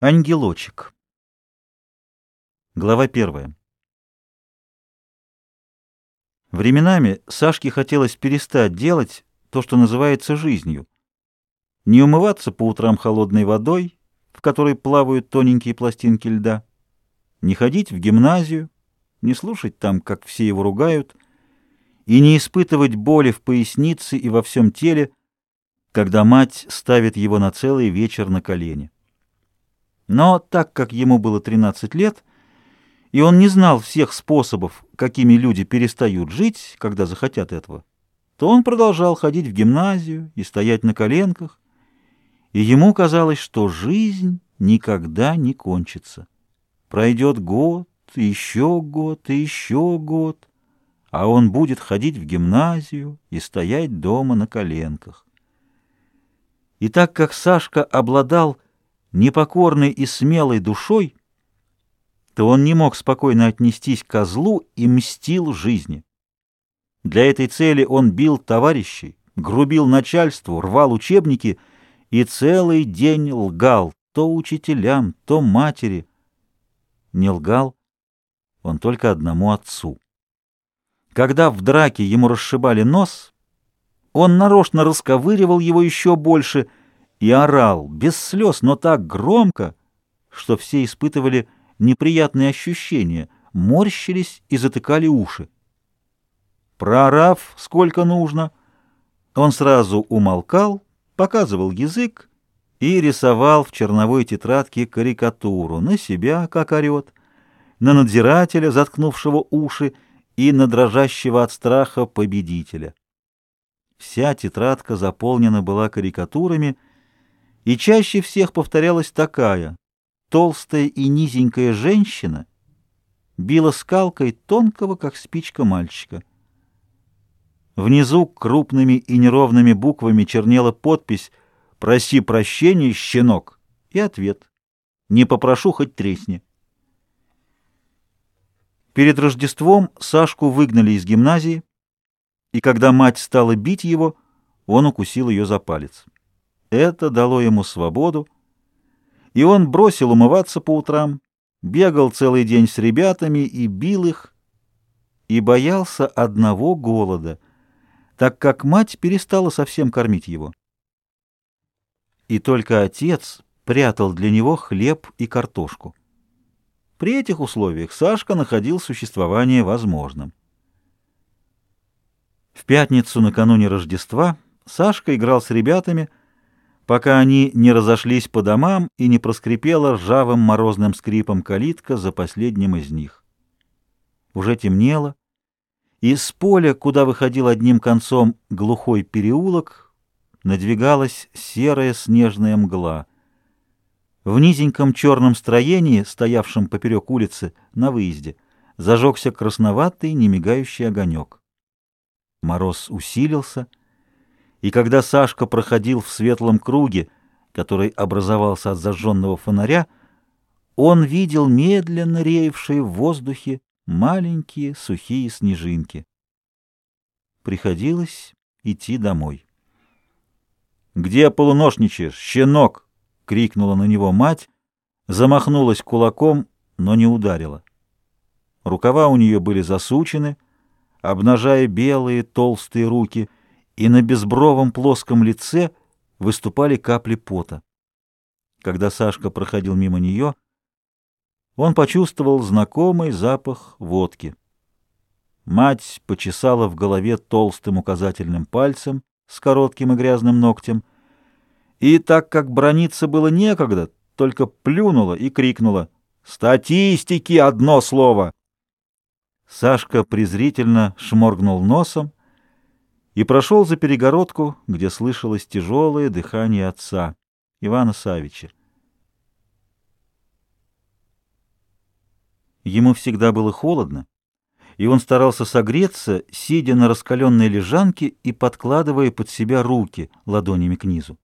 Ангелочек. Глава первая. Временами Сашке хотелось перестать делать то, что называется жизнью. Не умываться по утрам холодной водой, в которой плавают тоненькие пластинки льда, не ходить в гимназию, не слушать там, как все его ругают, и не испытывать боли в пояснице и во всем теле, когда мать ставит его на целый вечер на колени. Но так как ему было 13 лет, и он не знал всех способов, какими люди перестают жить, когда захотят этого, то он продолжал ходить в гимназию и стоять на коленках, и ему казалось, что жизнь никогда не кончится. Пройдет год, еще год, и еще год, а он будет ходить в гимназию и стоять дома на коленках. И так как Сашка обладал непокорной и смелой душой, то он не мог спокойно отнестись к козлу и мстил жизни. Для этой цели он бил товарищей, грубил начальству, рвал учебники и целый день лгал то учителям, то матери. Не лгал он только одному отцу. Когда в драке ему расшибали нос, он нарочно расковыривал его еще больше и орал, без слез, но так громко, что все испытывали неприятные ощущения, морщились и затыкали уши. Проорав, сколько нужно, он сразу умолкал, показывал язык и рисовал в черновой тетрадке карикатуру на себя, как орет, на надзирателя, заткнувшего уши, и на дрожащего от страха победителя. Вся тетрадка заполнена была карикатурами, и чаще всех повторялась такая. Толстая и низенькая женщина била скалкой тонкого, как спичка мальчика. Внизу крупными и неровными буквами чернела подпись «Проси прощения, щенок» и ответ «Не попрошу, хоть тресни». Перед Рождеством Сашку выгнали из гимназии, и когда мать стала бить его, он укусил ее за палец. Это дало ему свободу, и он бросил умываться по утрам, бегал целый день с ребятами и бил их, и боялся одного голода, так как мать перестала совсем кормить его. И только отец прятал для него хлеб и картошку. При этих условиях Сашка находил существование возможным. В пятницу накануне Рождества Сашка играл с ребятами, пока они не разошлись по домам и не проскрипела ржавым морозным скрипом калитка за последним из них. Уже темнело, и с поля, куда выходил одним концом глухой переулок, надвигалась серая снежная мгла. В низеньком черном строении, стоявшем поперек улицы, на выезде, зажегся красноватый, немигающий огонек. Мороз усилился, и когда Сашка проходил в светлом круге, который образовался от зажженного фонаря, он видел медленно реевшие в воздухе маленькие сухие снежинки. Приходилось идти домой. «Где полуношничаешь, щенок?» — крикнула на него мать, замахнулась кулаком, но не ударила. Рукава у нее были засучены, обнажая белые толстые руки, и на безбровом плоском лице выступали капли пота. Когда Сашка проходил мимо нее, он почувствовал знакомый запах водки. Мать почесала в голове толстым указательным пальцем с коротким и грязным ногтем, и так как брониться было некогда, только плюнула и крикнула «Статистики одно слово!» Сашка презрительно шморгнул носом и прошел за перегородку, где слышалось тяжелое дыхание отца, Ивана Савича. Ему всегда было холодно, и он старался согреться, сидя на раскаленной лежанке и подкладывая под себя руки ладонями к низу.